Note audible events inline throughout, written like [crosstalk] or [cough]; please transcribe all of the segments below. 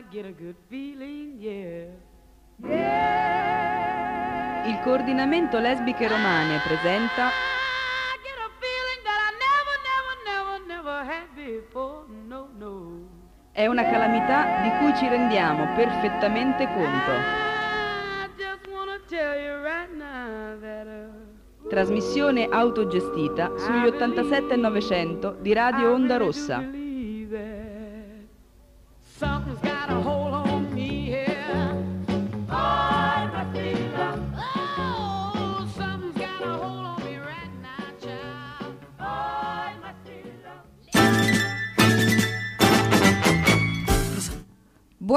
I get a good feeling, yeah. Il coordinamento lesbiche romane presenta I get a feeling that I never, never, never, never had before, no, no. È una calamità di cui ci rendiamo perfettamente conto. I just wanna tell you right now that uh, Trasmissione autogestita sugli 87 e 900 di Radio Onda Rossa.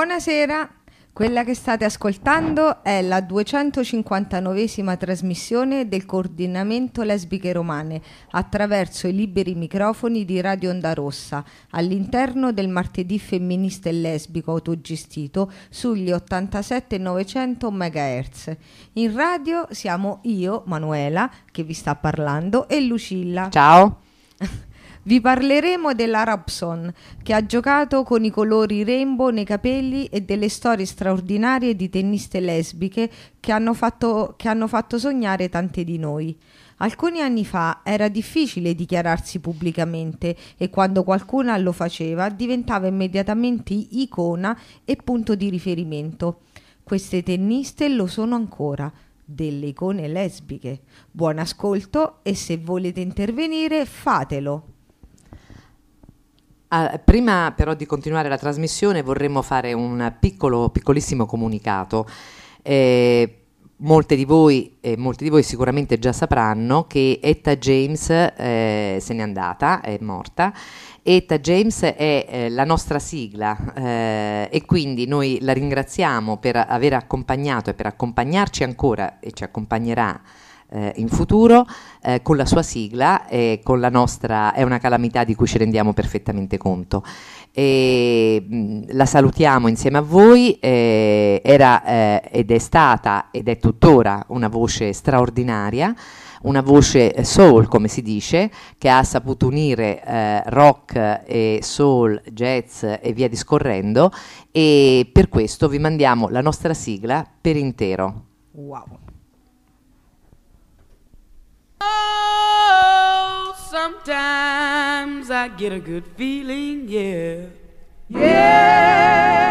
Buonasera, quella che state ascoltando è la 259esima trasmissione del coordinamento lesbiche romane attraverso i liberi microfoni di Radio Onda Rossa all'interno del martedì femminista e lesbico autogestito sugli 87 900 MHz. In radio siamo io, Manuela, che vi sta parlando, e Lucilla. Ciao. [laughs] Vi parleremo della Robson, che ha giocato con i colori rainbow nei capelli e delle storie straordinarie di tenniste lesbiche che hanno fatto, che hanno fatto sognare tante di noi. Alcuni anni fa era difficile dichiararsi pubblicamente e quando qualcuna lo faceva diventava immediatamente icona e punto di riferimento. Queste tenniste lo sono ancora, delle icone lesbiche. Buon ascolto e se volete intervenire fatelo. Ah, prima però di continuare la trasmissione vorremmo fare un piccolo, piccolissimo comunicato. Eh, molte di voi, eh, molti di voi sicuramente già sapranno che Etta James eh, se n'è andata, è morta. Etta James è eh, la nostra sigla eh, e quindi noi la ringraziamo per aver accompagnato e per accompagnarci ancora e ci accompagnerà eh, in futuro eh, con la sua sigla e con la nostra è una calamità di cui ci rendiamo perfettamente conto. E, la salutiamo insieme a voi, eh, era ed è stata ed è tuttora una voce straordinaria una voce soul, come si dice, che ha saputo unire eh, rock e soul, jazz e via discorrendo e per questo vi mandiamo la nostra sigla per intero. Wow. Oh, sometimes I get a good feeling, yeah. Yeah.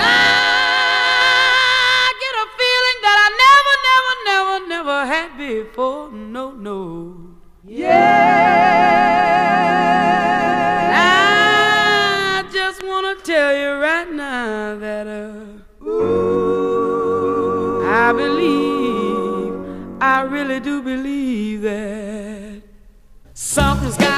I get a feeling that I never, never, never, never had before. No, no. Yeah.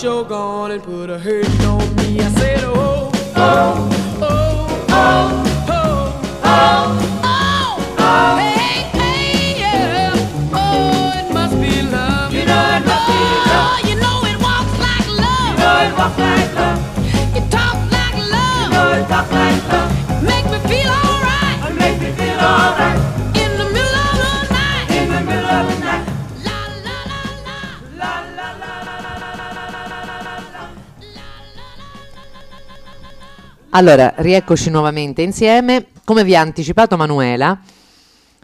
sure gone and put a hurt on me. I said, Allora, rieccoci nuovamente insieme. Come vi ha anticipato Manuela,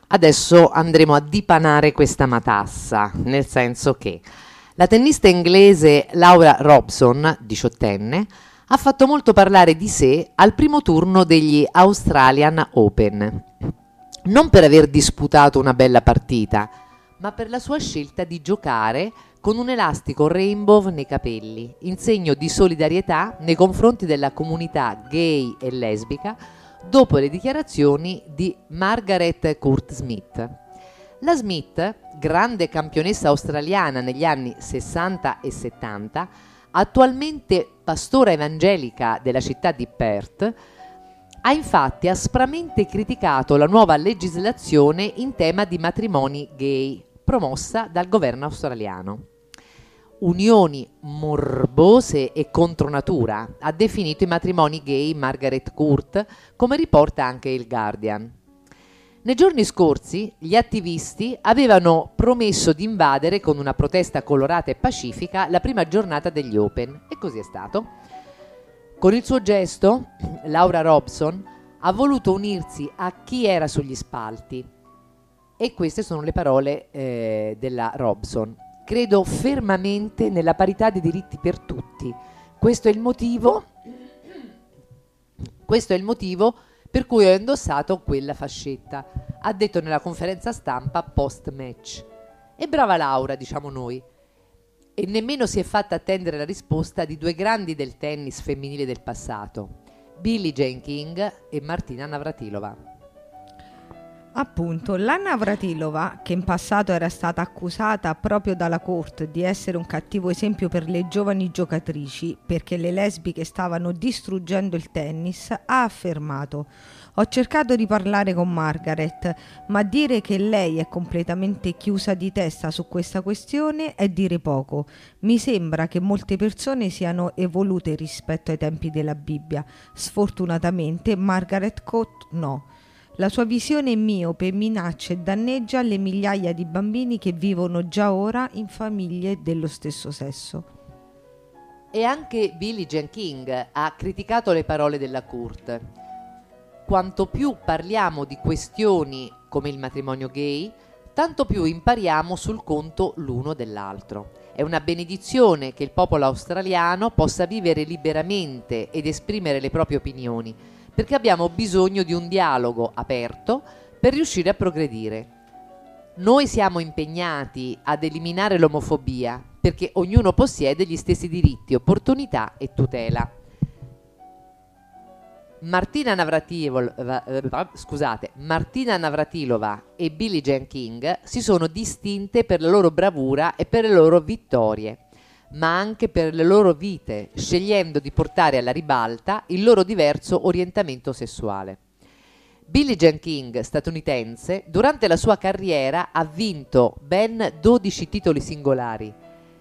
adesso andremo a dipanare questa matassa, nel senso che la tennista inglese Laura Robson, diciottenne, ha fatto molto parlare di sé al primo turno degli Australian Open. Non per aver disputato una bella partita, ma per la sua scelta di giocare con un elastico rainbow nei capelli, in segno di solidarietà nei confronti della comunità gay e lesbica dopo le dichiarazioni di Margaret Court Smith. La Smith, grande campionessa australiana negli anni 60 e 70, attualmente pastora evangelica della città di Perth, ha infatti aspramente criticato la nuova legislazione in tema di matrimoni gay promossa dal governo australiano. Unioni morbose e contro natura, ha definito i matrimoni gay Margaret Court, come riporta anche il Guardian. Nei giorni scorsi gli attivisti avevano promesso di invadere con una protesta colorata e pacifica la prima giornata degli Open e così è stato. Con il suo gesto, Laura Robson ha voluto unirsi a chi era sugli spalti. E queste sono le parole eh, della Robson. Credo fermamente nella parità dei diritti per tutti. Questo è il motivo. Questo è il motivo per cui ho indossato quella fascetta, ha detto nella conferenza stampa post match. E brava Laura, diciamo noi. E nemmeno si è fatta attendere la risposta di due grandi del tennis femminile del passato, Billie Jean King e Martina Navratilova. Appunto, la Navratilova, che in passato era stata accusata proprio dalla Corte di essere un cattivo esempio per le giovani giocatrici perché le lesbiche stavano distruggendo il tennis, ha affermato ho cercato di parlare con Margaret, ma dire che lei è completamente chiusa di testa su questa questione è dire poco. Mi sembra che molte persone siano evolute rispetto ai tempi della Bibbia. Sfortunatamente Margaret Cott no. La sua visione miope minaccia e danneggia le migliaia di bambini che vivono già ora in famiglie dello stesso sesso. E anche Billie Jean King ha criticato le parole della Court. Quanto più parliamo di questioni come il matrimonio gay, tanto più impariamo sul conto l'uno dell'altro. È una benedizione che il popolo australiano possa vivere liberamente ed esprimere le proprie opinioni, perché abbiamo bisogno di un dialogo aperto per riuscire a progredire. Noi siamo impegnati ad eliminare l'omofobia perché ognuno possiede gli stessi diritti, opportunità e tutela. Martina Navratilova, eh, scusate, Martina Navratilova e Billie Jean King si sono distinte per la loro bravura e per le loro vittorie, ma anche per le loro vite, scegliendo di portare alla ribalta il loro diverso orientamento sessuale. Billie Jean King, statunitense, durante la sua carriera ha vinto ben 12 titoli singolari,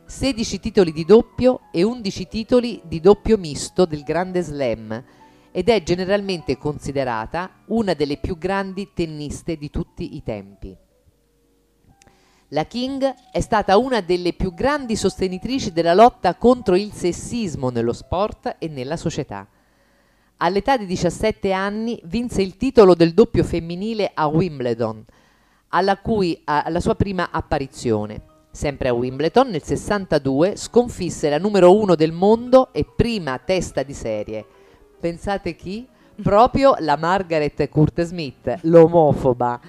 16 titoli di doppio e 11 titoli di doppio misto del Grande Slam ed è generalmente considerata una delle più grandi tenniste di tutti i tempi. La King è stata una delle più grandi sostenitrici della lotta contro il sessismo nello sport e nella società. All'età di 17 anni vinse il titolo del doppio femminile a Wimbledon, alla, cui, alla sua prima apparizione. Sempre a Wimbledon, nel 62, sconfisse la numero uno del mondo e prima testa di serie. Pensate chi? Proprio la Margaret Court Smith, l'omofoba,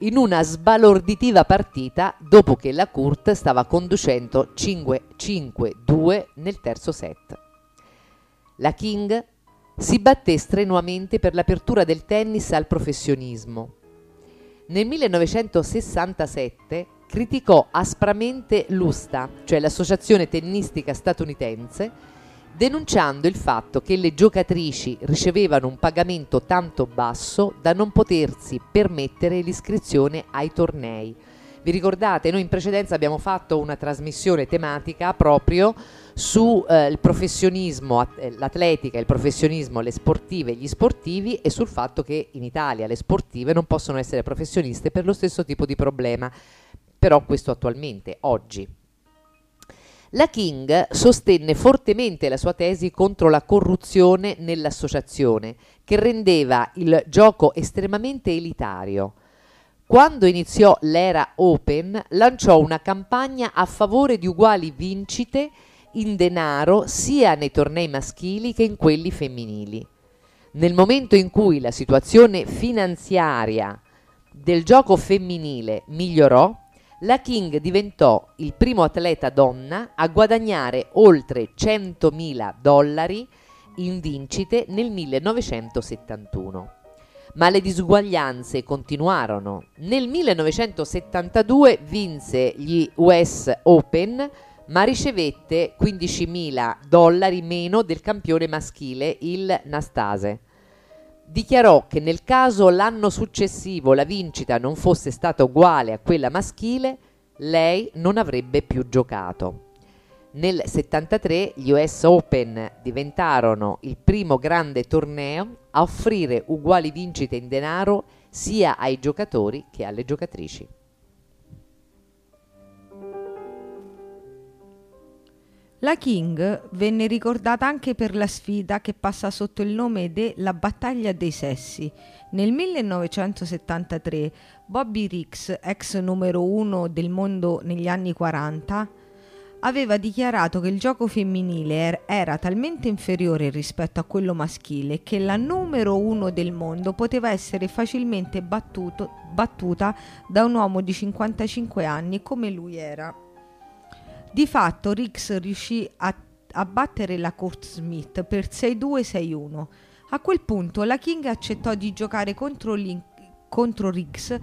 in una sbalorditiva partita dopo che la Court stava conducendo 5-5-2 nel terzo set. La King si batté strenuamente per l'apertura del tennis al professionismo. Nel 1967 criticò aspramente l'USTA, cioè l'associazione tennistica statunitense, denunciando il fatto che le giocatrici ricevevano un pagamento tanto basso da non potersi permettere l'iscrizione ai tornei. Vi ricordate, noi in precedenza abbiamo fatto una trasmissione tematica proprio sul professionismo, at- eh, l'atletica, il professionismo, le sportive, gli sportivi e sul fatto che in Italia le sportive non possono essere professioniste per lo stesso tipo di problema. Però questo attualmente, oggi. La King sostenne fortemente la sua tesi contro la corruzione nell'associazione, che rendeva il gioco estremamente elitario. Quando iniziò l'era Open, lanciò una campagna a favore di uguali vincite in denaro sia nei tornei maschili che in quelli femminili. Nel momento in cui la situazione finanziaria del gioco femminile migliorò, la King diventò il primo atleta donna a guadagnare oltre 100.000 dollari in vincite nel 1971. Ma le disuguaglianze continuarono. Nel 1972 vinse gli US Open, ma ricevette 15.000 dollari meno del campione maschile, il Nastase dichiarò che nel caso l'anno successivo la vincita non fosse stata uguale a quella maschile, lei non avrebbe più giocato. Nel 73 gli US Open diventarono il primo grande torneo a offrire uguali vincite in denaro sia ai giocatori che alle giocatrici. La King venne ricordata anche per la sfida che passa sotto il nome de La battaglia dei sessi. Nel 1973 Bobby Riggs, ex numero uno del mondo negli anni 40, aveva dichiarato che il gioco femminile er- era talmente inferiore rispetto a quello maschile che la numero uno del mondo poteva essere facilmente battuto- battuta da un uomo di 55 anni come lui era. Di fatto Riggs riuscì a, a battere la Court Smith per 6-2-6-1. A quel punto la King accettò di giocare contro, contro Riggs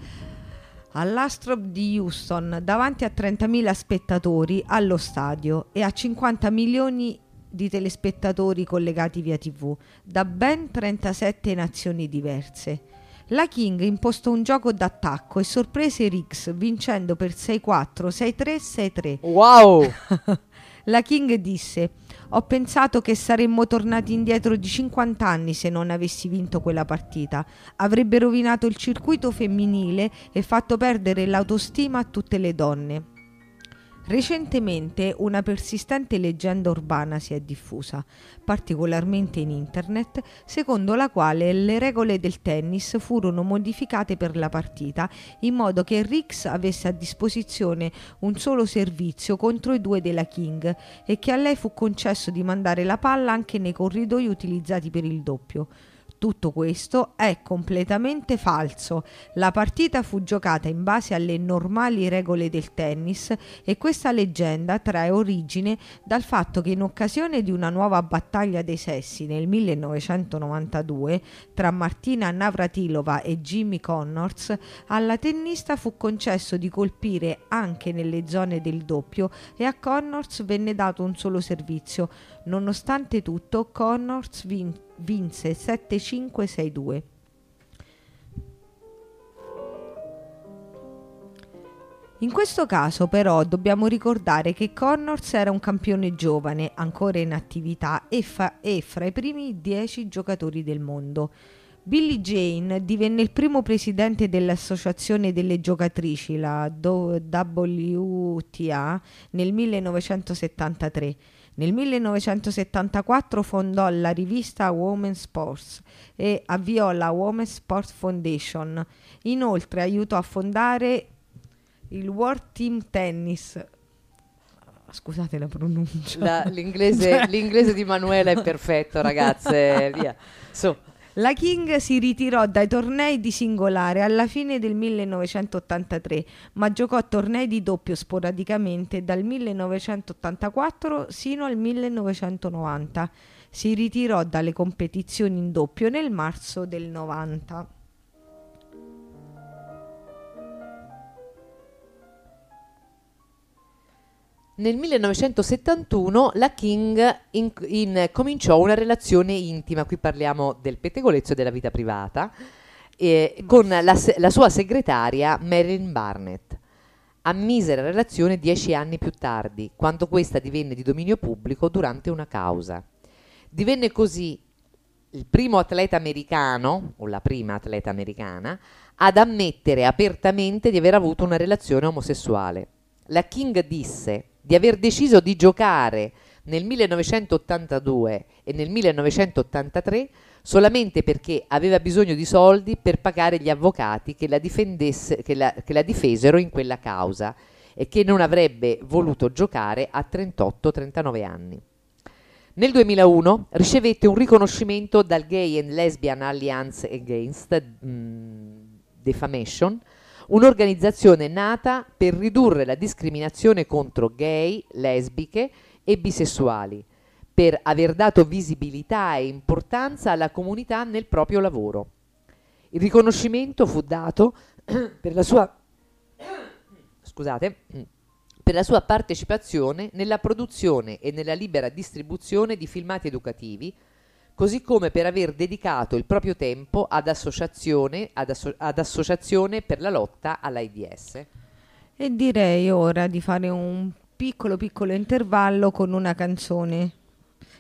all'Astrop di Houston davanti a 30.000 spettatori allo stadio e a 50 milioni di telespettatori collegati via tv da ben 37 nazioni diverse. La King impostò un gioco d'attacco e sorprese Riggs vincendo per 6-4, 6-3, 6-3. Wow! [laughs] La King disse: Ho pensato che saremmo tornati indietro di 50 anni se non avessi vinto quella partita. Avrebbe rovinato il circuito femminile e fatto perdere l'autostima a tutte le donne. Recentemente una persistente leggenda urbana si è diffusa, particolarmente in internet, secondo la quale le regole del tennis furono modificate per la partita in modo che Riggs avesse a disposizione un solo servizio contro i due della King e che a lei fu concesso di mandare la palla anche nei corridoi utilizzati per il doppio. Tutto questo è completamente falso. La partita fu giocata in base alle normali regole del tennis e questa leggenda trae origine dal fatto che in occasione di una nuova battaglia dei sessi nel 1992 tra Martina Navratilova e Jimmy Connors, alla tennista fu concesso di colpire anche nelle zone del doppio e a Connors venne dato un solo servizio. Nonostante tutto, Connors vin- vinse 7-5-6-2. In questo caso però dobbiamo ricordare che Connors era un campione giovane, ancora in attività e, fa- e fra i primi 10 giocatori del mondo. Billie Jane divenne il primo presidente dell'Associazione delle Giocatrici, la WTA, nel 1973. Nel 1974 fondò la rivista Women's Sports e avviò la Women's Sports Foundation. Inoltre aiutò a fondare il World Team Tennis. Scusate la pronuncia. La- l'inglese, l'inglese di Manuela è perfetto, ragazze. [laughs] Via. Su. La King si ritirò dai tornei di singolare alla fine del 1983, ma giocò tornei di doppio sporadicamente dal 1984 sino al 1990. Si ritirò dalle competizioni in doppio nel marzo del 90. Nel 1971 la King in- in- cominciò una relazione intima, qui parliamo del pettegolezzo e della vita privata, eh, con la, la sua segretaria Marilyn Barnett. ammise la relazione dieci anni più tardi, quando questa divenne di dominio pubblico durante una causa. Divenne così il primo atleta americano, o la prima atleta americana, ad ammettere apertamente di aver avuto una relazione omosessuale. La King disse di aver deciso di giocare nel 1982 e nel 1983 solamente perché aveva bisogno di soldi per pagare gli avvocati che la, che la- che la difesero in quella causa e che non avrebbe voluto giocare a 38-39 anni. Nel 2001 ricevette un riconoscimento dal Gay and Lesbian Alliance Against mm, Defamation, un'organizzazione nata per ridurre la discriminazione contro gay, lesbiche e bisessuali, per aver dato visibilità e importanza alla comunità nel proprio lavoro. Il riconoscimento fu dato [clears throat] per la sua [coughs] scusate, [clears throat] per la sua partecipazione nella produzione e nella libera distribuzione di filmati educativi, così come per aver dedicato il proprio tempo ad associazione, ad asso- ad associazione per la lotta all'AIDS. E direi ora di fare un piccolo piccolo intervallo con una canzone.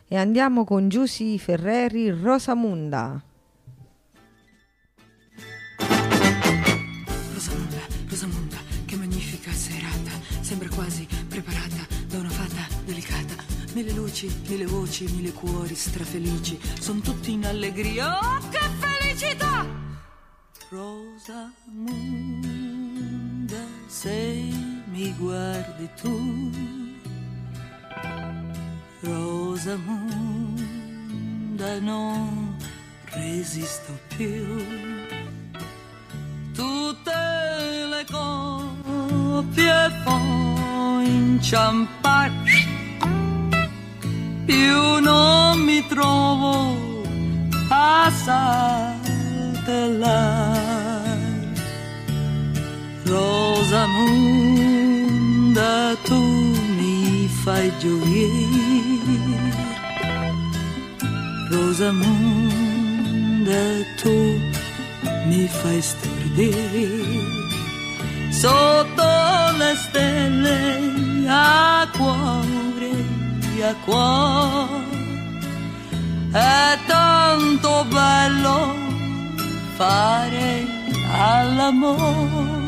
E andiamo con Giusy Ferreri Rosamunda. Luci, mille voci, mille cuori strafelici. Sono tutti in allegria. Oh, che felicità! Rosamunda, se mi guardi tu. Rosamunda, non resisto più tutte le coppie poi inciampare più non mi trovo a saltellare Rosamunda tu mi fai gioire. Rosamunda tu mi fai stordire. Sotto le stelle a cuore, a cuore. È tanto bello fare all'amore.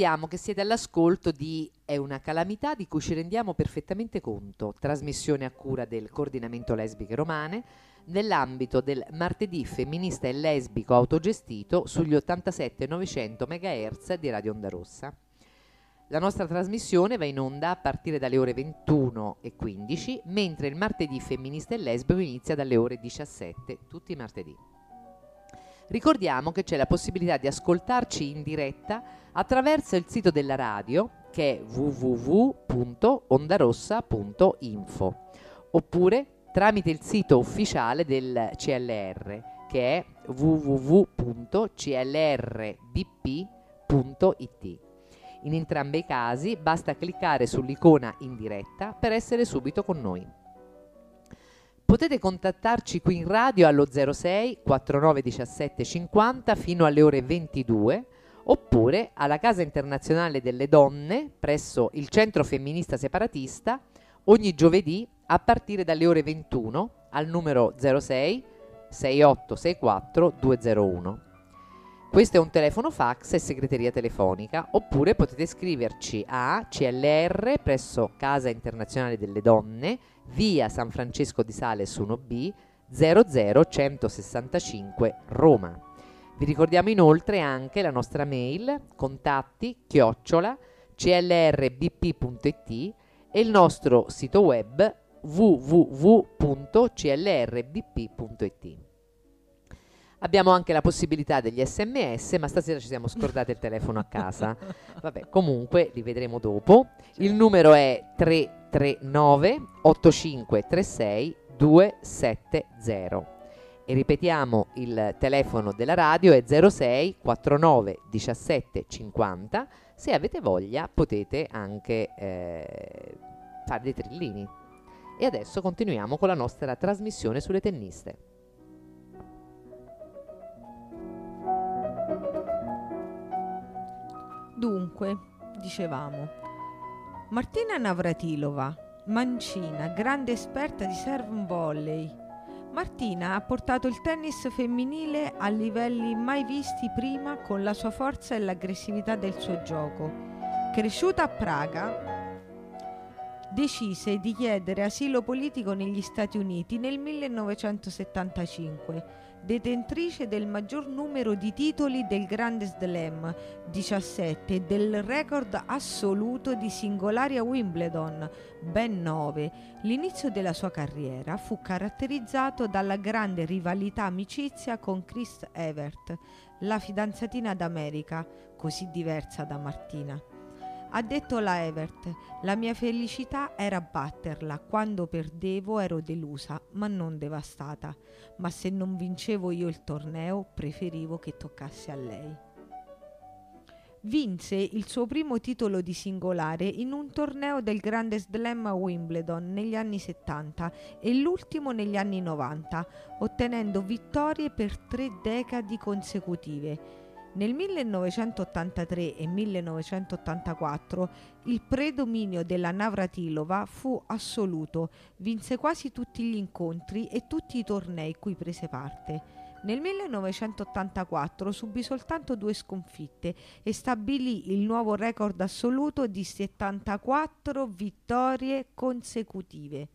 Ricordiamo che siete all'ascolto di È una calamità di cui ci rendiamo perfettamente conto, trasmissione a cura del Coordinamento Lesbiche Romane, nell'ambito del martedì femminista e lesbico autogestito sugli 87-900 MHz di Radio Onda Rossa. La nostra trasmissione va in onda a partire dalle ore 21 e 15, mentre il martedì femminista e lesbico inizia dalle ore 17, tutti i martedì. Ricordiamo che c'è la possibilità di ascoltarci in diretta attraverso il sito della radio che è www.ondarossa.info oppure tramite il sito ufficiale del CLR che è www.clrbp.it. In entrambi i casi basta cliccare sull'icona in diretta per essere subito con noi. Potete contattarci qui in radio allo 06 49 17 50 fino alle ore 22 oppure alla Casa Internazionale delle Donne presso il Centro Femminista Separatista ogni giovedì a partire dalle ore 21 al numero 06 6864 201. Questo è un telefono fax e segreteria telefonica, oppure potete scriverci a CLR presso Casa Internazionale delle Donne, via San Francesco di Sales 1B 00165 Roma. Vi ricordiamo inoltre anche la nostra mail contatti chiocciola clrbp.it e il nostro sito web www.clrbp.it. Abbiamo anche la possibilità degli sms, ma stasera ci siamo scordati il telefono a casa. [laughs] Vabbè, comunque li vedremo dopo. Il numero è 339 8536 270. E ripetiamo il telefono della radio è 06 49 17 50. Se avete voglia potete anche eh, fare dei trillini. E adesso continuiamo con la nostra trasmissione sulle tenniste. Dunque, dicevamo, Martina Navratilova, mancina, grande esperta di serve volley. Martina ha portato il tennis femminile a livelli mai visti prima con la sua forza e l'aggressività del suo gioco. Cresciuta a Praga, decise di chiedere asilo politico negli Stati Uniti nel 1975 detentrice del maggior numero di titoli del Grande Slam, 17, e del record assoluto di singolari a Wimbledon, ben 9. L'inizio della sua carriera fu caratterizzato dalla grande rivalità amicizia con Chris Evert, la fidanzatina d'America, così diversa da Martina. Ha detto la Evert, la mia felicità era batterla, quando perdevo ero delusa, ma non devastata, ma se non vincevo io il torneo preferivo che toccasse a lei. Vinse il suo primo titolo di singolare in un torneo del Grande Slam a Wimbledon negli anni 70 e l'ultimo negli anni 90, ottenendo vittorie per tre decadi consecutive. Nel 1983 e 1984 il predominio della Navratilova fu assoluto, vinse quasi tutti gli incontri e tutti i tornei cui prese parte. Nel 1984 subì soltanto due sconfitte e stabilì il nuovo record assoluto di 74 vittorie consecutive.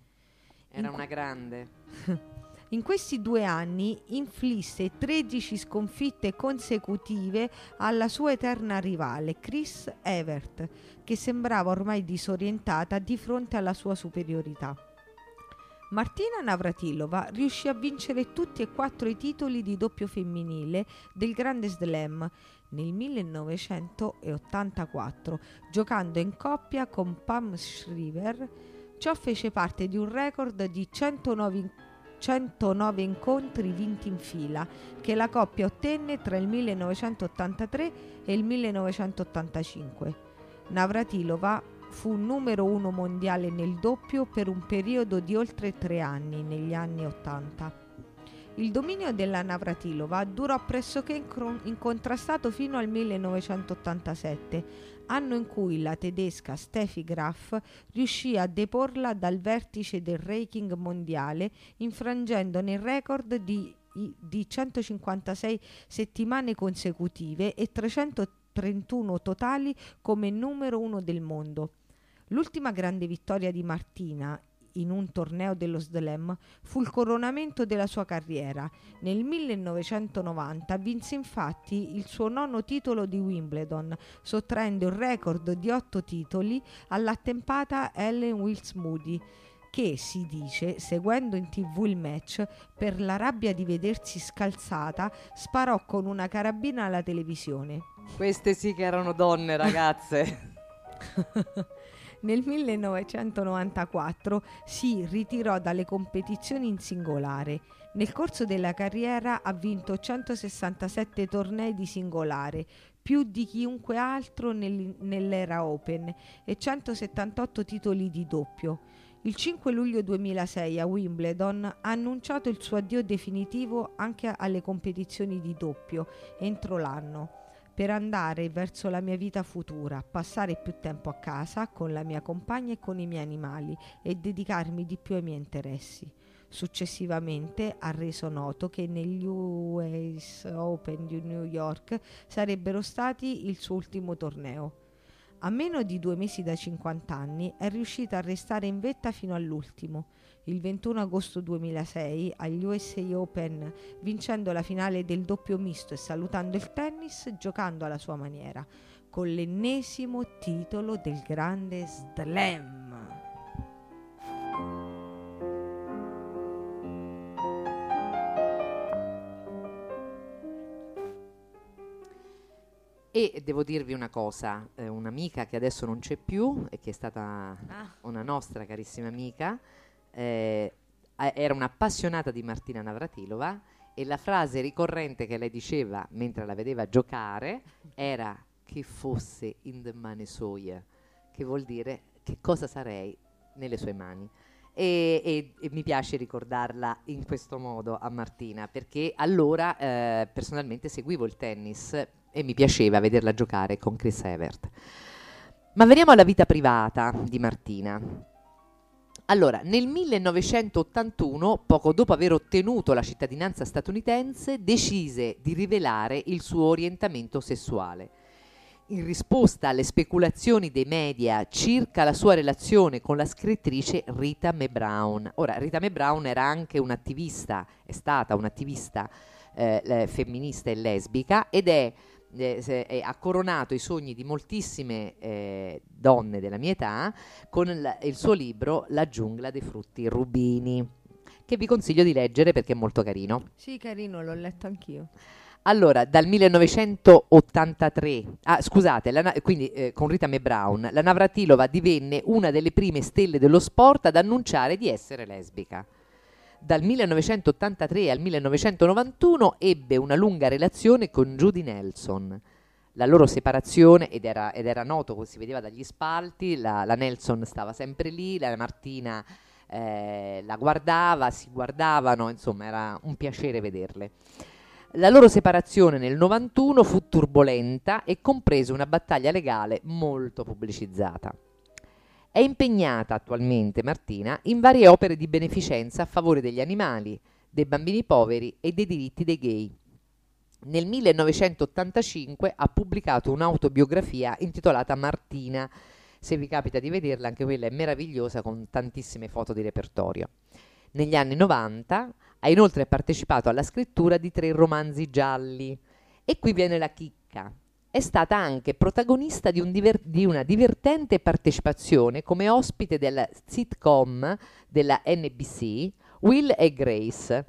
Era una grande. [laughs] In questi due anni inflisse 13 sconfitte consecutive alla sua eterna rivale, Chris Evert, che sembrava ormai disorientata di fronte alla sua superiorità. Martina Navratilova riuscì a vincere tutti e quattro i titoli di doppio femminile del Grande Slam nel 1984, giocando in coppia con Pam Shriver. Ciò fece parte di un record di 109 in- 109 incontri vinti in fila che la coppia ottenne tra il 1983 e il 1985. Navratilova fu numero uno mondiale nel doppio per un periodo di oltre tre anni negli anni 80. Il dominio della Navratilova durò pressoché incontrastato fino al 1987, anno in cui la tedesca Steffi Graf riuscì a deporla dal vertice del ranking mondiale, infrangendone il record di, di 156 settimane consecutive e 331 totali come numero uno del mondo. L'ultima grande vittoria di Martina in un torneo dello slam fu il coronamento della sua carriera. Nel 1990 vinse infatti il suo nono titolo di Wimbledon, sottraendo il record di otto titoli all'attempata Ellen Wills Moody che si dice, seguendo in tv il match, per la rabbia di vedersi scalzata, sparò con una carabina alla televisione. Queste sì che erano donne, ragazze. [laughs] Nel 1994 si ritirò dalle competizioni in singolare. Nel corso della carriera ha vinto 167 tornei di singolare, più di chiunque altro nel- nell'era Open, e 178 titoli di doppio. Il 5 luglio 2006 a Wimbledon ha annunciato il suo addio definitivo anche alle competizioni di doppio entro l'anno per andare verso la mia vita futura, passare più tempo a casa con la mia compagna e con i miei animali e dedicarmi di più ai miei interessi. Successivamente ha reso noto che negli US Open di New York sarebbero stati il suo ultimo torneo. A meno di due mesi da 50 anni è riuscita a restare in vetta fino all'ultimo. Il 21 agosto 2006 agli USA Open, vincendo la finale del doppio misto e salutando il tennis, giocando alla sua maniera, con l'ennesimo titolo del grande Slam. E devo dirvi una cosa, eh, un'amica che adesso non c'è più e che è stata una nostra carissima amica, eh, era un'appassionata di Martina Navratilova e la frase ricorrente che lei diceva mentre la vedeva giocare era che fosse in the mani sue, che vuol dire che cosa sarei nelle sue mani. E, e- e mi piace ricordarla in questo modo a Martina perché allora eh, personalmente seguivo il tennis e mi piaceva vederla giocare con Chris Evert. Ma veniamo alla vita privata di Martina. Allora, nel 1981, poco dopo aver ottenuto la cittadinanza statunitense, decise di rivelare il suo orientamento sessuale. In risposta alle speculazioni dei media circa la sua relazione con la scrittrice Rita Mae Brown. Ora, Rita Mae Brown era anche un'attivista, è stata un'attivista eh, femminista e lesbica ed è eh, se- è- ha coronato i sogni di moltissime eh, donne della mia età con il, il suo libro La giungla dei frutti rubini, che vi consiglio di leggere perché è molto carino. Sì, carino, l'ho letto anch'io. Allora, dal 1983, ah, scusate, la quindi eh, con Rita Mae Brown, la Navratilova divenne una delle prime stelle dello sport ad annunciare di essere lesbica. Dal 1983 al 1991 ebbe una lunga relazione con Judy Nelson. La loro separazione, ed era, ed era noto, si vedeva dagli spalti, la, la Nelson stava sempre lì, la Martina eh, la guardava, si guardavano, insomma era un piacere vederle. La loro separazione nel 91 fu turbolenta e comprese una battaglia legale molto pubblicizzata. È impegnata attualmente Martina in varie opere di beneficenza a favore degli animali, dei bambini poveri e dei diritti dei gay. Nel 1985 ha pubblicato un'autobiografia intitolata Martina. Se vi capita di vederla, anche quella è meravigliosa con tantissime foto di repertorio. Negli anni 90 ha inoltre partecipato alla scrittura di tre romanzi gialli. E qui viene la chicca. È stata anche protagonista di, un diver- di una divertente partecipazione come ospite della sitcom della NBC Will e Grace,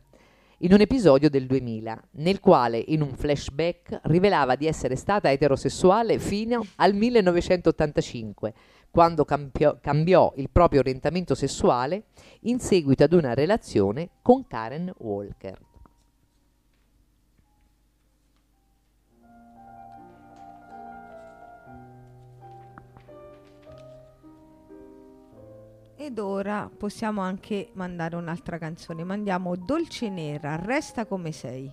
in un episodio del 2000, nel quale in un flashback rivelava di essere stata eterosessuale fino al 1985, quando cambiò, cambiò il proprio orientamento sessuale in seguito ad una relazione con Karen Walker. Ed ora possiamo anche mandare un'altra canzone. Mandiamo Dolce Nera, resta come sei.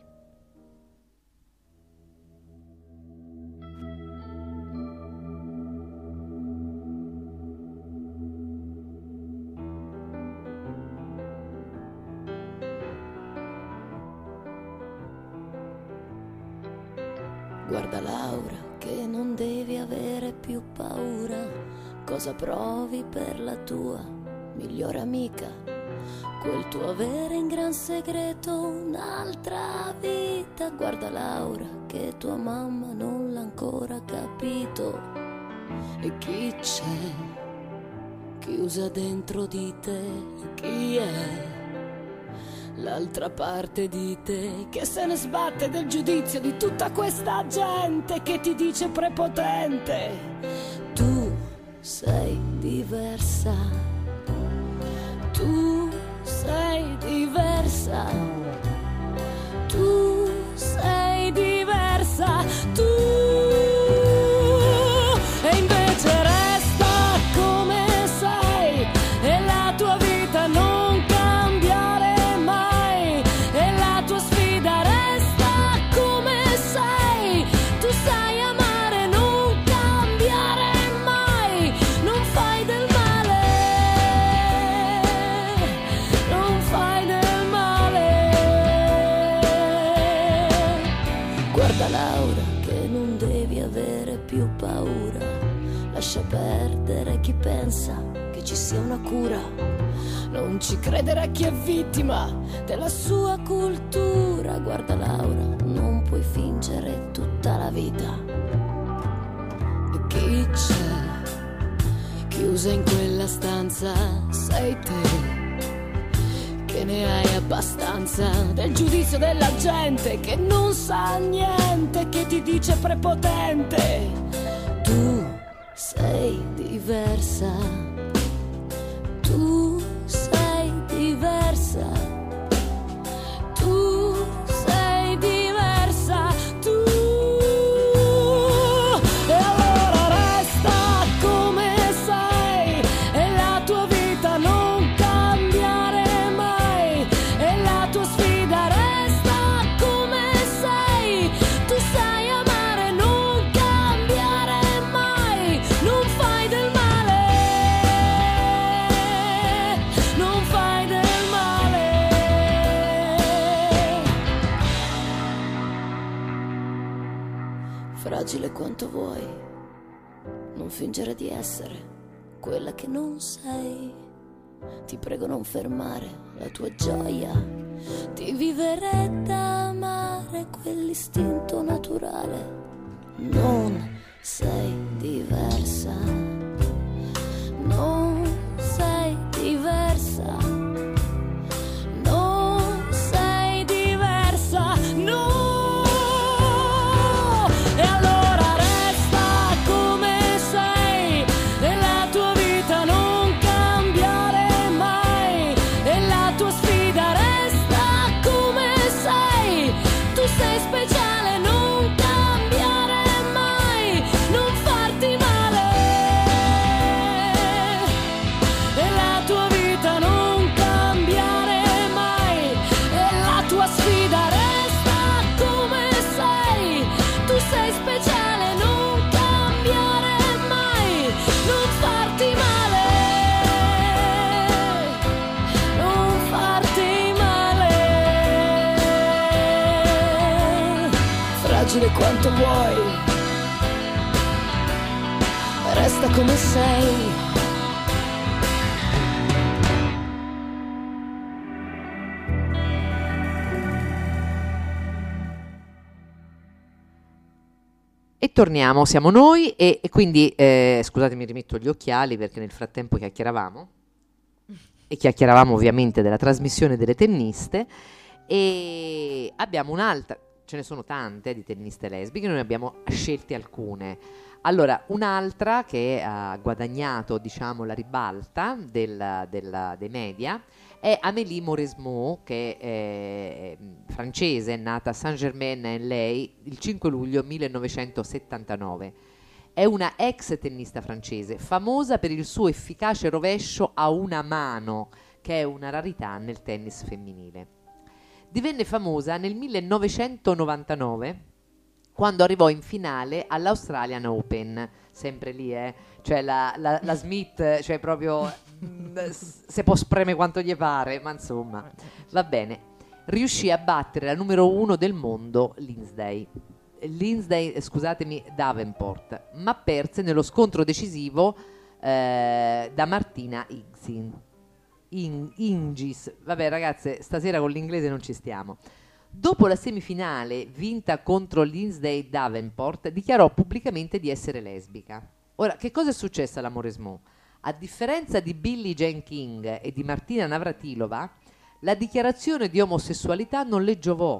Guarda Laura che non devi avere più paura, cosa provi per la tua migliore amica. Quel tuo avere in gran segreto un'altra vita. Guarda Laura che tua mamma non l'ha ancora capito. E chi c'è? Chiusa dentro di te, chi è? L'altra parte di te che se ne sbatte del giudizio di tutta questa gente che ti dice prepotente. Sei diversa. Tu sei diversa. Tu sei diversa. Ci credere chi è vittima della sua cultura. Guarda Laura, non puoi fingere tutta la vita. E chi c'è? Chiusa in quella stanza sei te che ne hai abbastanza del giudizio della gente che non sa niente, che ti dice prepotente. Tu sei diversa. Diversa. Quanto vuoi, non fingere di essere quella che non sei. Ti prego non fermare la tua gioia di vivere da amare quell'istinto naturale. Non sei diversa. Non Sei. E torniamo, siamo noi e, e quindi, eh, scusatemi, rimetto gli occhiali perché nel frattempo chiacchieravamo e chiacchieravamo ovviamente della trasmissione delle tenniste e abbiamo un'altra, ce ne sono tante di tenniste lesbiche, noi ne abbiamo scelte alcune. Allora, un'altra che ha guadagnato, diciamo, la ribalta del- del- dei media è Amélie Mauresmo, che è francese, nata a Saint-Germain-en-Laye il 5 luglio 1979. È una ex tennista francese, famosa per il suo efficace rovescio a una mano, che è una rarità nel tennis femminile. Divenne famosa nel 1999 quando arrivò in finale all'Australian Open, sempre lì, eh? cioè la, la- la Smith, cioè proprio mm, se può spreme quanto gli pare, ma insomma, va bene. Riuscì a battere la numero uno del mondo, Lindsay. Lindsay, scusatemi, Davenport, ma perse nello scontro decisivo eh, da Martina Higsin. In- Ingis. Vabbè ragazze, stasera con l'inglese non ci stiamo. Dopo la semifinale vinta contro Lindsay Davenport, dichiarò pubblicamente di essere lesbica. Ora, che cosa è successo alla Moresmo? A differenza di Billie Jean King e di Martina Navratilova, la dichiarazione di omosessualità non le giovò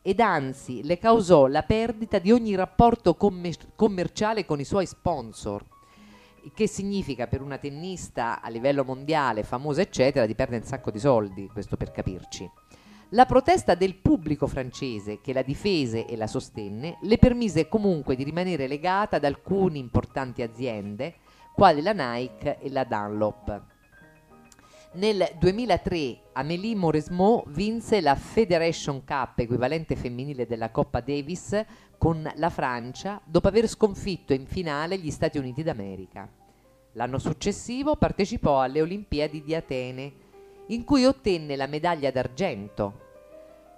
ed anzi le causò la perdita di ogni rapporto commer- commerciale con i suoi sponsor. Il che significa per una tennista a livello mondiale, famosa eccetera, di perdere un sacco di soldi, questo per capirci. La protesta del pubblico francese che la difese e la sostenne le permise comunque di rimanere legata ad alcune importanti aziende, quali la Nike e la Dunlop. Nel 2003 Amélie Mauresmo vinse la Federation Cup, equivalente femminile della Coppa Davis, con la Francia dopo aver sconfitto in finale gli Stati Uniti d'America. L'anno successivo partecipò alle Olimpiadi di Atene, in cui ottenne la medaglia d'argento.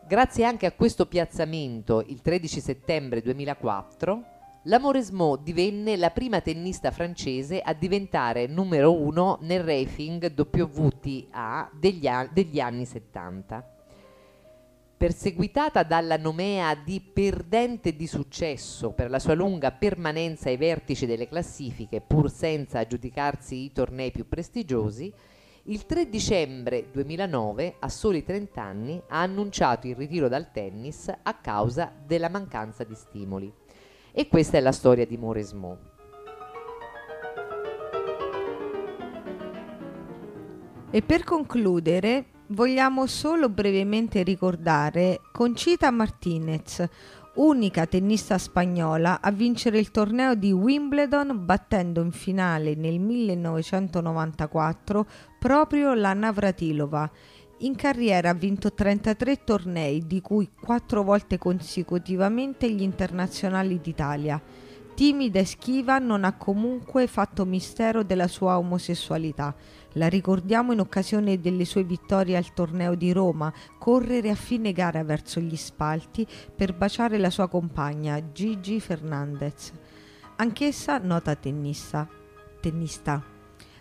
Grazie anche a questo piazzamento, il 13 settembre 2004, la Mauresmo divenne la prima tennista francese a diventare numero uno nel ranking WTA degli, a- degli anni 70. Perseguitata dalla nomea di perdente di successo per la sua lunga permanenza ai vertici delle classifiche, pur senza aggiudicarsi i tornei più prestigiosi, il 3 dicembre 2009, a soli 30 anni, ha annunciato il ritiro dal tennis a causa della mancanza di stimoli. E questa è la storia di Mauresmo. E per concludere, vogliamo solo brevemente ricordare Concita Martinez, unica tennista spagnola a vincere il torneo di Wimbledon battendo in finale nel 1994 proprio la Navratilova. In carriera ha vinto 33 tornei, di cui 4 volte consecutivamente gli internazionali d'Italia. Timida e schiva, non ha comunque fatto mistero della sua omosessualità. La ricordiamo in occasione delle sue vittorie al torneo di Roma, correre a fine gara verso gli spalti per baciare la sua compagna Gigi Fernandez, anch'essa nota tennista. tennista.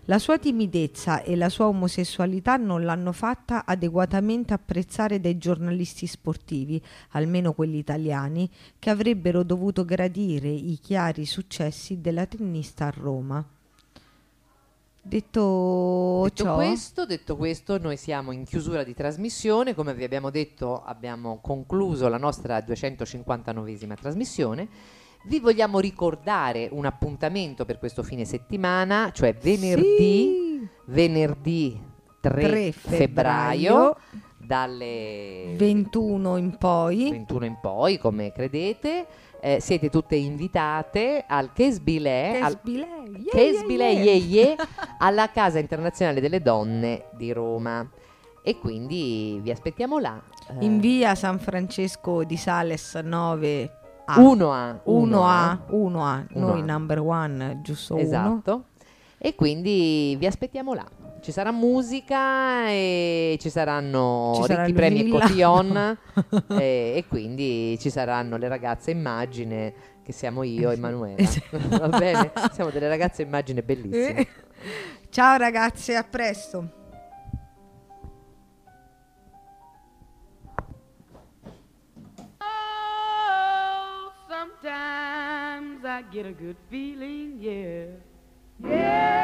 La sua timidezza e la sua omosessualità non l'hanno fatta adeguatamente apprezzare dai giornalisti sportivi, almeno quelli italiani, che avrebbero dovuto gradire i chiari successi della tennista a Roma. Detto, Detto ciò, questo, detto questo, noi siamo in chiusura di trasmissione, come vi abbiamo detto abbiamo concluso la nostra 259esima trasmissione. Vi vogliamo ricordare un appuntamento per questo fine settimana, cioè venerdì, Sì. venerdì 3, 3 febbraio, dalle 21 in poi. 21 in poi, come credete. Eh, siete tutte invitate al Kesbilè, al Kesbilè, yeah, yeah, Ye yeah. Ye, [laughs] alla Casa Internazionale delle Donne di Roma. E quindi vi aspettiamo là. Eh, In via San Francesco di Sales 9 a 1A. 1A, 1A, noi 1A. number one, giusto uno. Esatto. E quindi vi aspettiamo là. Ci sarà musica e ci saranno Ci sarà ricchi premi e cotillon [laughs] e, e quindi ci saranno le ragazze immagine che siamo io e Emanuela. [laughs] Va bene? [laughs] Siamo delle ragazze immagine bellissime. Eh. Ciao ragazzi, a presto. Oh, sometimes I get a good feeling, yeah. Yeah.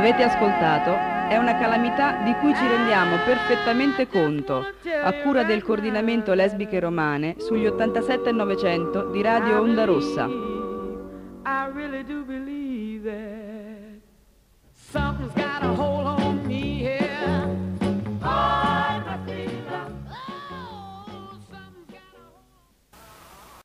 Avete ascoltato? È una calamità di cui ci rendiamo perfettamente conto, a cura del coordinamento lesbiche romane sugli 87 e 900 di Radio Onda Rossa.